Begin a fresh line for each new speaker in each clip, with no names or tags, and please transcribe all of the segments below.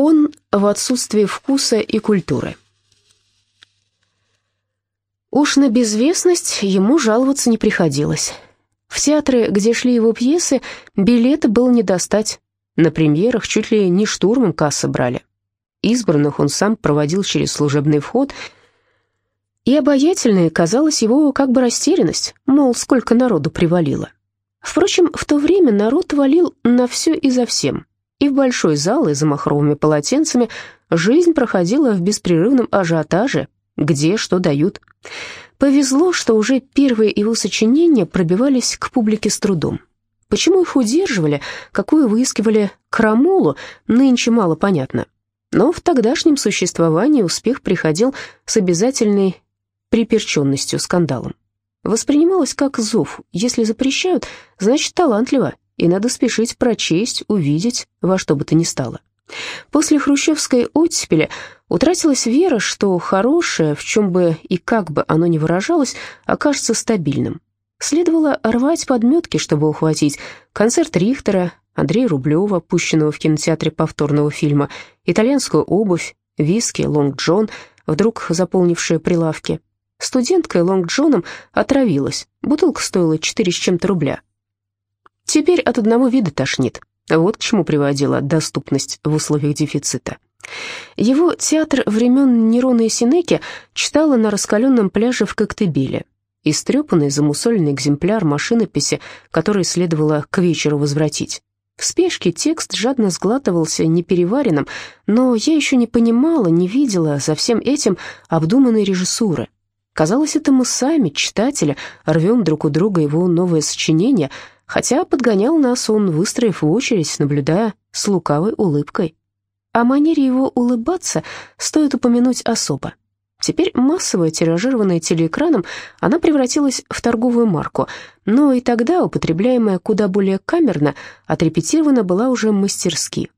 Он в отсутствии вкуса и культуры. Уж на безвестность ему жаловаться не приходилось. В театры, где шли его пьесы, билеты было не достать. На премьерах чуть ли не штурмом кассы брали. Избранных он сам проводил через служебный вход, и обаятельной казалась его как бы растерянность, мол, сколько народу привалило. Впрочем, в то время народ валил на все и за всем. И в большой зал, и за махровыми полотенцами жизнь проходила в беспрерывном ажиотаже, где что дают. Повезло, что уже первые его сочинения пробивались к публике с трудом. Почему их удерживали, какую выискивали крамолу, нынче мало понятно. Но в тогдашнем существовании успех приходил с обязательной приперченностью скандалом. Воспринималось как зов. Если запрещают, значит талантливо, и надо спешить прочесть, увидеть, во что бы то ни стало. После хрущевской оттепели утратилась вера, что хорошее, в чем бы и как бы оно ни выражалось, окажется стабильным. Следовало рвать подметки, чтобы ухватить концерт Рихтера, Андрея Рублева, пущенного в кинотеатре повторного фильма, итальянскую обувь, виски, Лонг Джон, вдруг заполнившие прилавки. Студентка лонг-джоном отравилась, бутылка стоила четыре с чем-то рубля. Теперь от одного вида тошнит. Вот к чему приводила доступность в условиях дефицита. Его театр времен Нерона и Синеки читала на раскаленном пляже в Коктебеле. Истрепанный, замусоленный экземпляр машинописи, который следовало к вечеру возвратить. В спешке текст жадно сглатывался непереваренным, но я еще не понимала, не видела за всем этим обдуманной режиссуры. Казалось, это мы сами, читатели, рвем друг у друга его новое сочинение — хотя подгонял нас он, выстроив в очередь, наблюдая с лукавой улыбкой. О манере его улыбаться стоит упомянуть особо. Теперь массово тиражированная телеэкраном, она превратилась в торговую марку, но и тогда, употребляемая куда более камерно, отрепетирована была уже мастерски.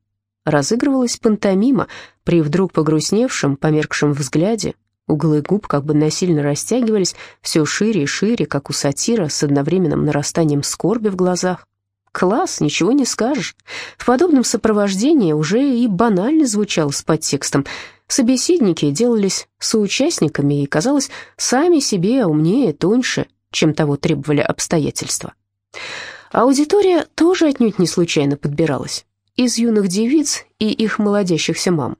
Разыгрывалась пантомима при вдруг погрустневшем, померкшем взгляде, Углы губ как бы насильно растягивались все шире и шире, как у сатира, с одновременным нарастанием скорби в глазах. Класс, ничего не скажешь. В подобном сопровождении уже и банально звучал с подтекстом. Собеседники делались соучастниками и, казалось, сами себе умнее, тоньше, чем того требовали обстоятельства. Аудитория тоже отнюдь не случайно подбиралась. Из юных девиц и их молодящихся мам.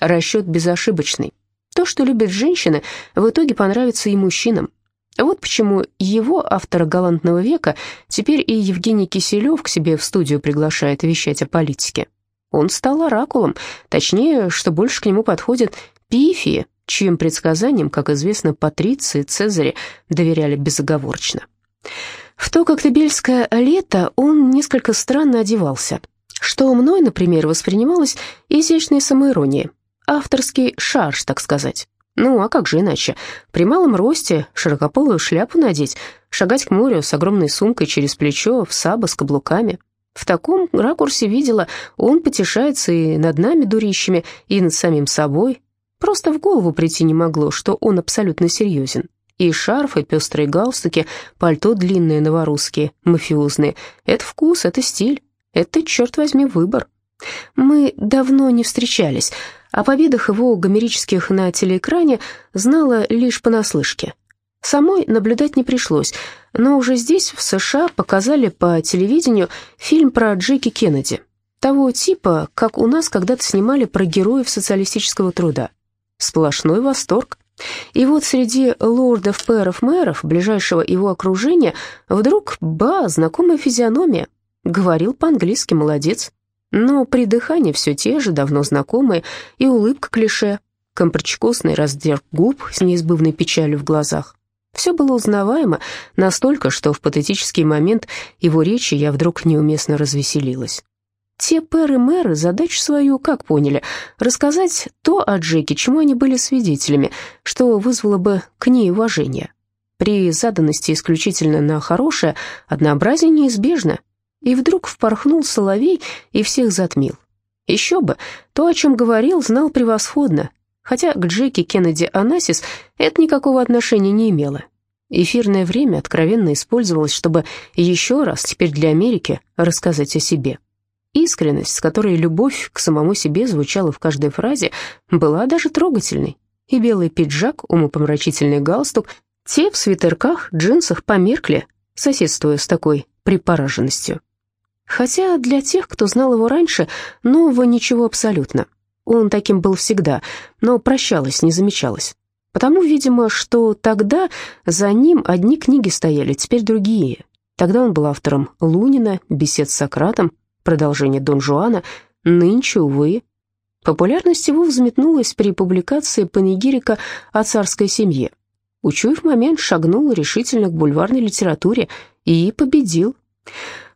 Расчет безошибочный. То, что любят женщины, в итоге понравится и мужчинам. Вот почему его, автора «Галантного века», теперь и Евгений Киселев к себе в студию приглашает вещать о политике. Он стал оракулом, точнее, что больше к нему подходят пифии, чьим предсказаниям, как известно, патриции, цезари доверяли безоговорочно. В то коктебельское лето он несколько странно одевался, что мной, например, воспринималось изящной самоиронией авторский шарж, так сказать. Ну, а как же иначе? При малом росте широкополую шляпу надеть, шагать к морю с огромной сумкой через плечо, в саба с каблуками. В таком ракурсе видела, он потешается и над нами, дурищами, и над самим собой. Просто в голову прийти не могло, что он абсолютно серьезен. И шарф, и пестрые галстуки, пальто длинные новорусские, мафиозные. Это вкус, это стиль, это, черт возьми, выбор. Мы давно не встречались, о победах его гомерических на телеэкране знала лишь понаслышке. Самой наблюдать не пришлось, но уже здесь, в США, показали по телевидению фильм про Джеки Кеннеди, того типа, как у нас когда-то снимали про героев социалистического труда. Сплошной восторг. И вот среди лордов, пэров, мэров, ближайшего его окружения, вдруг, ба, знакомая физиономия. Говорил по-английски, молодец. Но при дыхании все те же, давно знакомые, и улыбка клише, компрочекосный раздер губ с неизбывной печалью в глазах. Все было узнаваемо настолько, что в патетический момент его речи я вдруг неуместно развеселилась. Те пэры-мэры задачу свою как поняли? Рассказать то о Джеке, чему они были свидетелями, что вызвало бы к ней уважение. При заданности исключительно на хорошее, однообразие неизбежно, и вдруг впорхнул соловей и всех затмил. Еще бы, то, о чем говорил, знал превосходно, хотя к Джеки Кеннеди Анасис это никакого отношения не имело. Эфирное время откровенно использовалось, чтобы еще раз, теперь для Америки, рассказать о себе. Искренность, с которой любовь к самому себе звучала в каждой фразе, была даже трогательной. И белый пиджак, умопомрачительный галстук, те в свитерках, джинсах померкли, соседствуя с такой припораженностью. Хотя для тех, кто знал его раньше, нового ничего абсолютно. Он таким был всегда, но прощалось, не замечалось. Потому, видимо, что тогда за ним одни книги стояли, теперь другие. Тогда он был автором Лунина, бесед с Сократом, продолжение Дон Жуана, нынче, увы. Популярность его взметнулась при публикации панегирика о царской семье. Учуев момент шагнул решительно к бульварной литературе и победил.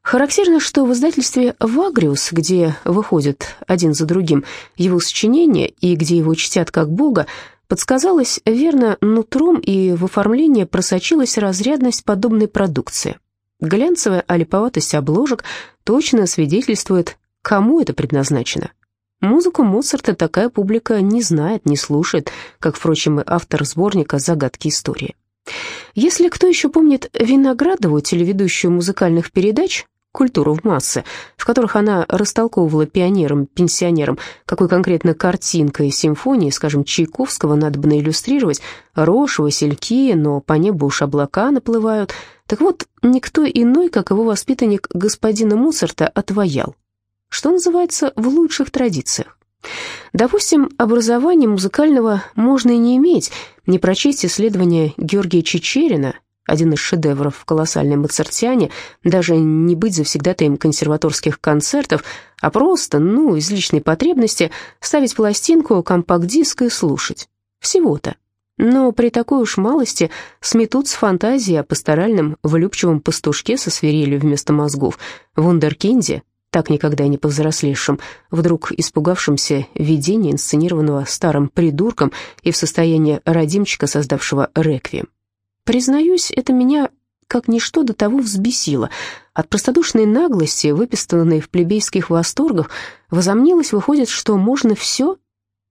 Характерно, что в издательстве «Вагриус», где выходят один за другим его сочинения и где его чтят как бога, подсказалось верно нутром и в оформлении просочилась разрядность подобной продукции. Глянцевая олиповатость обложек точно свидетельствует, кому это предназначено. Музыку Моцарта такая публика не знает, не слушает, как, впрочем, и автор сборника «Загадки истории». Если кто еще помнит Виноградову, телеведущую музыкальных передач, культуру в массы, в которых она растолковывала пионерам, пенсионерам, какой конкретно картинкой симфонии, скажем, Чайковского, надо бы наиллюстрировать, рожь, васильки, но по небу уж облака наплывают. Так вот, никто иной, как его воспитанник господина Моцарта, отвоял. Что называется, в лучших традициях. Допустим, образование музыкального можно и не иметь, не прочесть исследования Георгия Чечерина, один из шедевров в колоссальной Моцартиане, даже не быть завсегдатаем консерваторских концертов, а просто, ну, из личной потребности, ставить пластинку, компакт-диск и слушать. Всего-то. Но при такой уж малости сметут с фантазией о пасторальном влюбчивом пастушке со свирелью вместо мозгов, вундеркинде, так никогда не повзрослевшим, вдруг испугавшимся видения, инсценированного старым придурком и в состоянии родимчика, создавшего реквием. Признаюсь, это меня как ничто до того взбесило. От простодушной наглости, выпистанной в плебейских восторгах, возомнилось, выходит, что можно все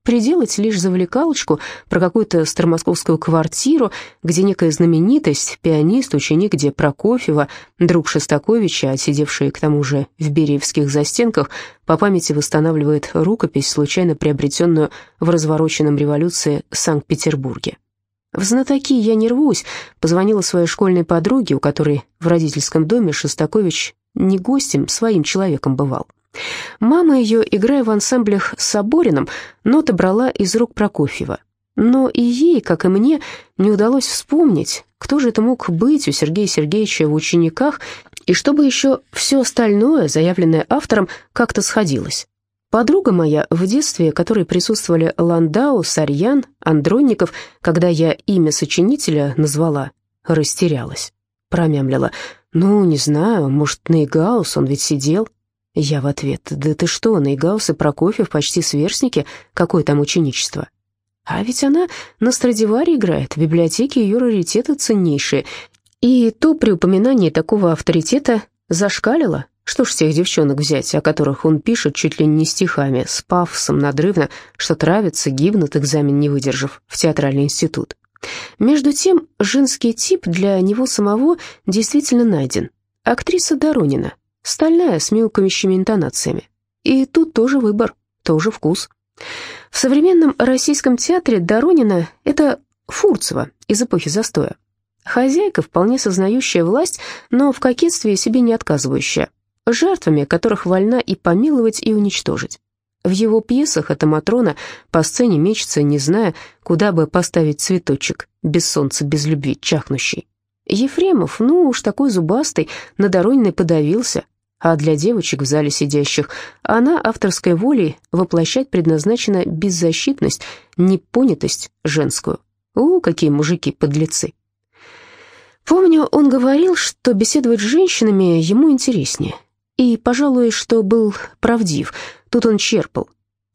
приделать лишь завлекалочку про какую-то старомосковскую квартиру, где некая знаменитость, пианист, ученик где Прокофьева, друг Шостаковича, сидевший к тому же в Бериевских застенках, по памяти восстанавливает рукопись, случайно приобретенную в развороченном революции Санкт-Петербурге. В знатоки я не рвусь, позвонила своей школьной подруге, у которой в родительском доме Шостакович не гостем, своим человеком бывал. Мама ее, играя в ансамблях с Собориным, ноты брала из рук Прокофьева. Но и ей, как и мне, не удалось вспомнить, кто же это мог быть у Сергея Сергеевича в учениках, и чтобы еще все остальное, заявленное автором, как-то сходилось. Подруга моя в детстве, которой присутствовали Ландау, Сарьян, Андронников, когда я имя сочинителя назвала, растерялась. Промямлила. «Ну, не знаю, может, Нейгаус, он ведь сидел». Я в ответ. «Да ты что, Нейгаус и Прокофьев почти сверстники, какое там ученичество?» А ведь она на Страдиваре играет, в библиотеке ее раритеты ценнейшие. И то при упоминании такого авторитета зашкалило, что ж с тех девчонок взять, о которых он пишет чуть ли не стихами, с пафосом надрывно, что травятся, гибнут, экзамен не выдержав, в театральный институт. Между тем, женский тип для него самого действительно найден. Актриса Доронина, стальная, с мяукающими интонациями. И тут тоже выбор, тоже вкус. В современном российском театре Доронина — это Фурцева из эпохи застоя. Хозяйка, вполне сознающая власть, но в кокетстве себе не отказывающая жертвами, которых вольна и помиловать, и уничтожить. В его пьесах эта Матрона по сцене мечется, не зная, куда бы поставить цветочек, без солнца, без любви, чахнущий. Ефремов, ну уж такой зубастый, на Дорониной подавился, а для девочек в зале сидящих она авторской волей воплощать предназначена беззащитность, непонятость женскую. У, какие мужики-подлецы! Помню, он говорил, что беседовать с женщинами ему интереснее, и, пожалуй, что был правдив, тут он черпал.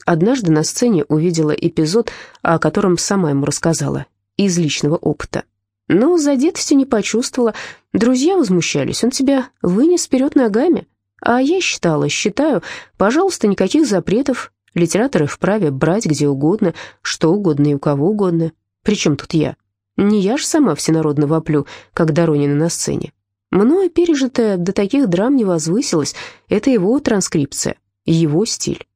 Однажды на сцене увидела эпизод, о котором сама ему рассказала, из личного опыта. Но задетости не почувствовала, друзья возмущались, он тебя вынес вперед ногами. А я считала, считаю, пожалуйста, никаких запретов, литераторы вправе брать где угодно, что угодно и у кого угодно. Причем тут я? Не я ж сама всенародно воплю, как Доронина на сцене. Мною пережитое до таких драм не возвысилось. Это его транскрипция, его стиль.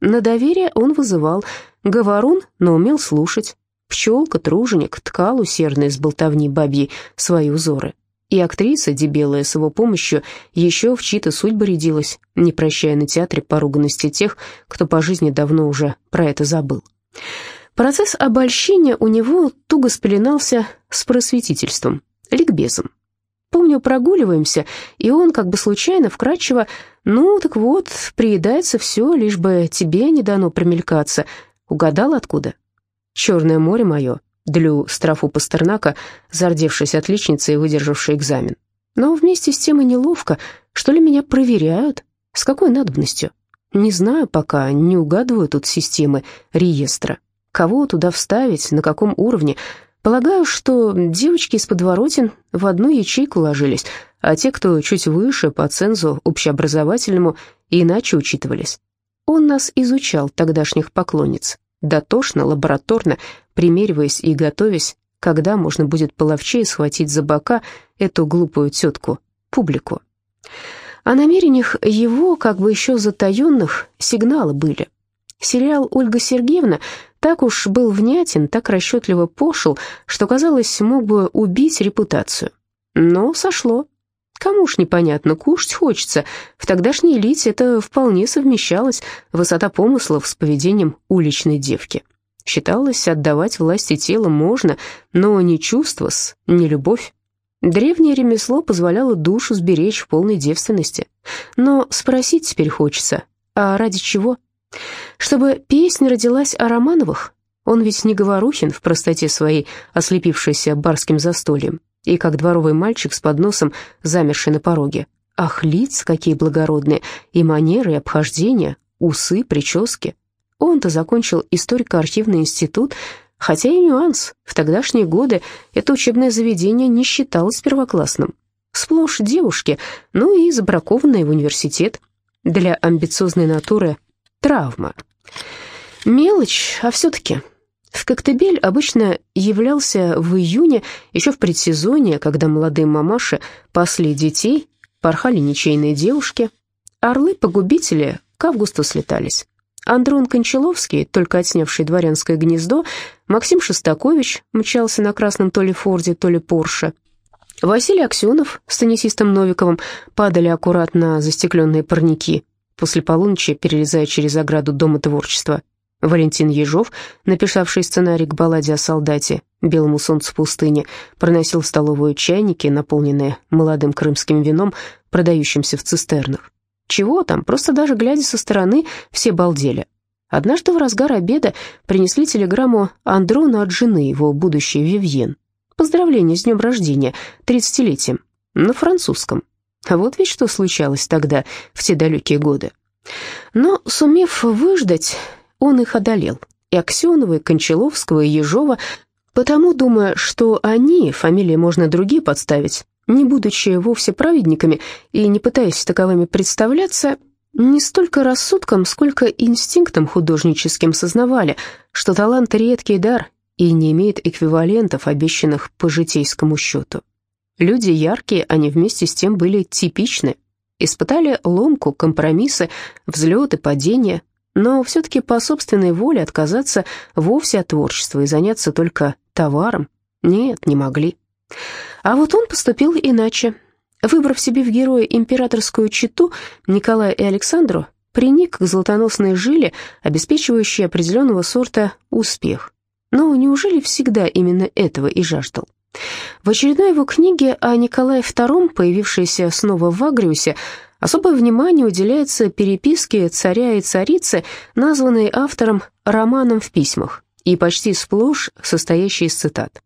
На доверие он вызывал. Говорун, но умел слушать. Пчелка, труженик, ткал усердно из болтовни бабьей свои узоры. И актриса, дебелая с его помощью, еще в чьи-то судьбы рядилась, не прощая на театре поруганности тех, кто по жизни давно уже про это забыл. Процесс обольщения у него туго спеленался с просветительством, ликбезом. Помню, прогуливаемся, и он как бы случайно, вкратчиво, «Ну, так вот, приедается все, лишь бы тебе не дано промелькаться. Угадал откуда?» «Черное море мое», Длю страфу Пастернака, зардевшись отличницей и выдержавшей экзамен. Но вместе с тем и неловко, что ли меня проверяют? С какой надобностью? Не знаю пока, не угадываю тут системы реестра. Кого туда вставить, на каком уровне? Полагаю, что девочки из подворотен в одну ячейку ложились, а те, кто чуть выше по цензу общеобразовательному, иначе учитывались. Он нас изучал, тогдашних поклонниц дотошно, лабораторно, примериваясь и готовясь, когда можно будет половчее схватить за бока эту глупую тетку, публику. О намерениях его, как бы еще затаенных, сигналы были. Сериал «Ольга Сергеевна» так уж был внятен, так расчетливо пошел, что, казалось, мог бы убить репутацию. Но сошло. Кому ж непонятно, кушать хочется. В тогдашней элите это вполне совмещалось, высота помыслов с поведением уличной девки. Считалось, отдавать власти тела можно, но не чувства-с, не любовь. Древнее ремесло позволяло душу сберечь в полной девственности. Но спросить теперь хочется, а ради чего? Чтобы песня родилась о Романовых? Он ведь не Говорухин в простоте своей, ослепившийся барским застольем и как дворовый мальчик с подносом, замерший на пороге. Ах, лица какие благородные, и манеры, и обхождения, усы, прически. Он-то закончил историко-архивный институт, хотя и нюанс. В тогдашние годы это учебное заведение не считалось первоклассным. Сплошь девушки, ну и забракованные в университет. Для амбициозной натуры травма. Мелочь, а все-таки в Коктебель обычно являлся в июне, еще в предсезонье, когда молодые мамаши пасли детей, порхали ничейные девушки. Орлы-погубители к августу слетались. Андрон Кончаловский, только отснявший «Дворянское гнездо», Максим Шостакович мчался на красном то ли Форде, то ли Порше. Василий Аксенов с теннисистом Новиковым падали аккуратно застекленные парники, после полуночи перелезая через ограду Дома творчества. Валентин Ежов, написавший сценарий к балладе о солдате «Белому солнцу пустыни», проносил в столовую чайники, наполненные молодым крымским вином, продающимся в цистернах. Чего там, просто даже глядя со стороны, все балдели. Однажды в разгар обеда принесли телеграмму Андрону от жены, его будущей Вивьен. Поздравление с днем рождения, тридцатилетием, на французском. А вот ведь что случалось тогда, в те далекие годы. Но, сумев выждать, он их одолел. И Аксенова, и Кончаловского, и Ежова, потому думая, что они, фамилии можно другие подставить, не будучи вовсе праведниками и не пытаясь таковыми представляться, не столько рассудком, сколько инстинктом художническим сознавали, что талант — редкий дар и не имеет эквивалентов, обещанных по житейскому счету. Люди яркие, они вместе с тем были типичны, испытали ломку, компромиссы, взлеты, падения, но все-таки по собственной воле отказаться вовсе от творчества и заняться только товаром нет, не могли. А вот он поступил иначе. Выбрав себе в героя императорскую читу, Николая и Александру приник к золотоносной жиле, обеспечивающей определенного сорта успех. Но неужели всегда именно этого и жаждал? В очередной его книге о Николае II, появившейся снова в Агриусе, Особое внимание уделяется переписке царя и царицы, названной автором романом в письмах, и почти сплошь состоящей из цитат.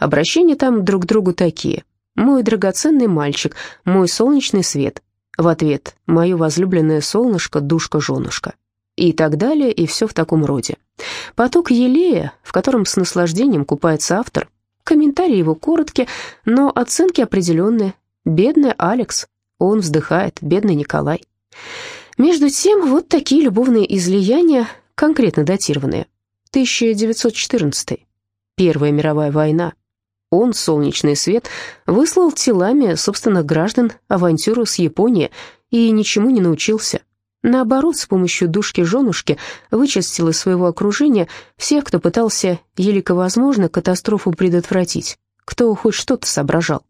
Обращения там друг к другу такие. «Мой драгоценный мальчик, мой солнечный свет». В ответ «Мое возлюбленное солнышко, душка-женушка». И так далее, и все в таком роде. Поток елея, в котором с наслаждением купается автор, комментарии его короткие, но оценки определенные. Бедный Алекс, он вздыхает, бедный Николай. Между тем, вот такие любовные излияния, конкретно датированные. 1914. Первая мировая война. Он, солнечный свет, выслал телами собственных граждан авантюру с Японии и ничему не научился. Наоборот, с помощью душки-женушки вычистил из своего окружения всех, кто пытался, елико возможно, катастрофу предотвратить, кто хоть что-то соображал.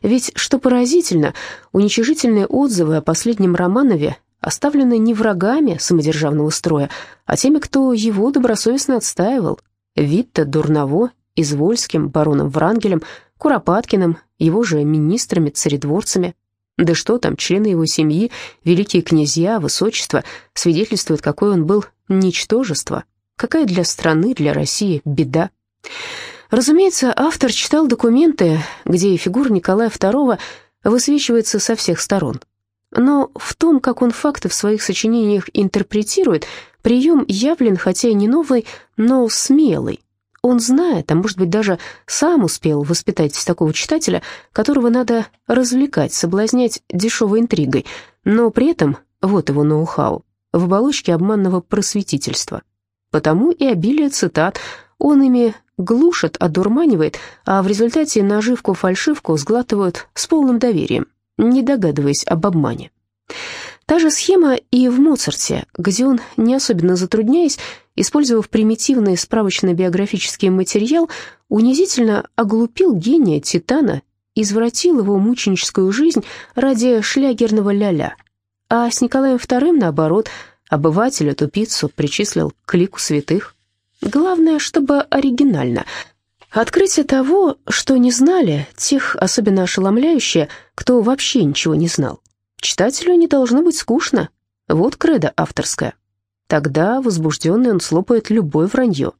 Ведь, что поразительно, уничижительные отзывы о последнем Романове оставлены не врагами самодержавного строя, а теми, кто его добросовестно отстаивал. Витте, Дурново, Извольским, бароном Врангелем, Куропаткиным, его же министрами, царедворцами. Да что там, члены его семьи, великие князья, высочество, свидетельствуют, какой он был ничтожество, какая для страны, для России беда. Разумеется, автор читал документы, где фигура Николая II высвечивается со всех сторон. Но в том, как он факты в своих сочинениях интерпретирует, прием явлен, хотя и не новый, но смелый. Он знает, а может быть даже сам успел воспитать такого читателя, которого надо развлекать, соблазнять дешевой интригой, но при этом, вот его ноу-хау, в оболочке обманного просветительства. Потому и обилие цитат, он ими глушит, одурманивает, а в результате наживку-фальшивку сглатывают с полным доверием, не догадываясь об обмане. Та же схема и в Моцарте, где он, не особенно затрудняясь, использовав примитивный справочно-биографический материал, унизительно оглупил гения Титана, извратил его мученическую жизнь ради шлягерного ля-ля. А с Николаем II, наоборот, обывателя, тупицу причислил к лику святых. Главное, чтобы оригинально. Открытие того, что не знали, тех особенно ошеломляющее, кто вообще ничего не знал. Читателю не должно быть скучно. Вот кредо авторское. Тогда, возбужденный, он слопает любое вранье.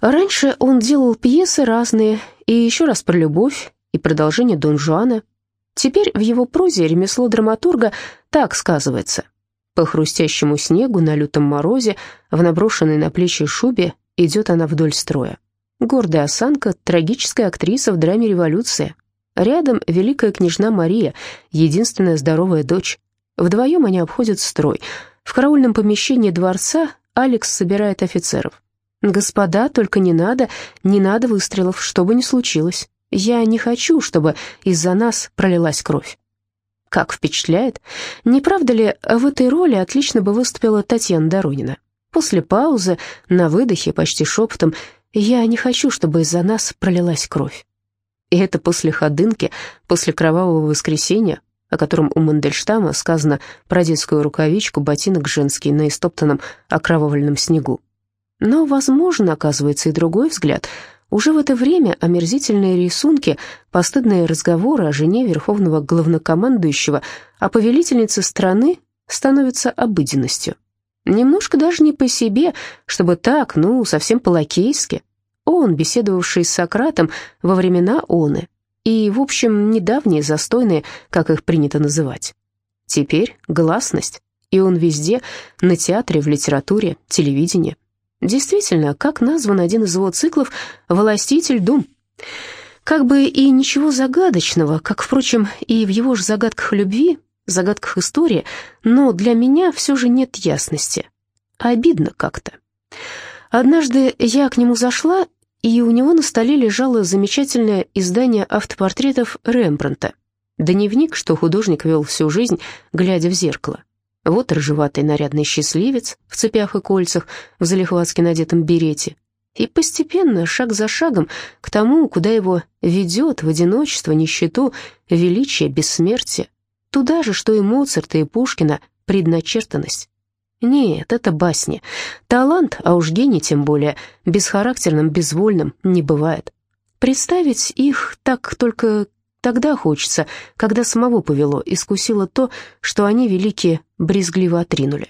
Раньше он делал пьесы разные, и еще раз про любовь, и продолжение Дон Жуана. Теперь в его прозе ремесло драматурга так сказывается. По хрустящему снегу на лютом морозе, в наброшенной на плечи шубе, идет она вдоль строя. Гордая осанка, трагическая актриса в драме «Революция». Рядом великая княжна Мария, единственная здоровая дочь. Вдвоем они обходят строй. В караульном помещении дворца Алекс собирает офицеров. «Господа, только не надо, не надо выстрелов, что бы ни случилось. Я не хочу, чтобы из-за нас пролилась кровь». Как впечатляет. Не правда ли, в этой роли отлично бы выступила Татьяна Доронина? После паузы, на выдохе, почти шепотом, «Я не хочу, чтобы из-за нас пролилась кровь». И это после ходынки, после кровавого воскресенья, о котором у Мандельштама сказано про детскую рукавичку, ботинок женский на истоптанном окровавленном снегу. Но, возможно, оказывается и другой взгляд — уже в это время омерзительные рисунки, постыдные разговоры о жене верховного главнокомандующего, о повелительнице страны становятся обыденностью. Немножко даже не по себе, чтобы так, ну, совсем по-лакейски. Он, беседовавший с Сократом во времена Оны, и, в общем, недавние застойные, как их принято называть. Теперь гласность, и он везде, на театре, в литературе, телевидении. Действительно, как назван один из его циклов «Властитель дум». Как бы и ничего загадочного, как, впрочем, и в его же загадках любви, загадках истории, но для меня все же нет ясности. Обидно как-то. Однажды я к нему зашла, и у него на столе лежало замечательное издание автопортретов Рембрандта. Дневник, что художник вел всю жизнь, глядя в зеркало. Вот рыжеватый нарядный счастливец в цепях и кольцах, в залихватски надетом берете. И постепенно, шаг за шагом, к тому, куда его ведет в одиночество, нищету, величие, бессмертие. Туда же, что и Моцарта, и Пушкина, предначертанность. Нет, это басни. Талант, а уж гений тем более, бесхарактерным, безвольным не бывает. Представить их так только Тогда хочется, когда самого повело, искусило то, что они, великие, брезгливо отринули.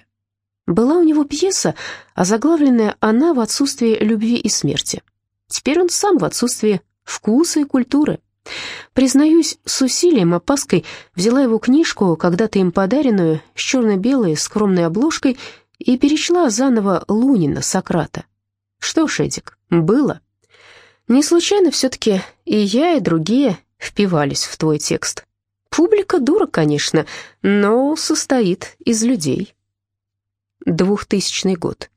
Была у него пьеса, озаглавленная «Она в отсутствии любви и смерти». Теперь он сам в отсутствии вкуса и культуры. Признаюсь, с усилием, опаской взяла его книжку, когда-то им подаренную, с черно-белой скромной обложкой, и перечла заново Лунина, Сократа. Что ж, Эдик, было. Не случайно все-таки и я, и другие впивались в твой текст. Публика дура, конечно, но состоит из людей. Двухтысячный год.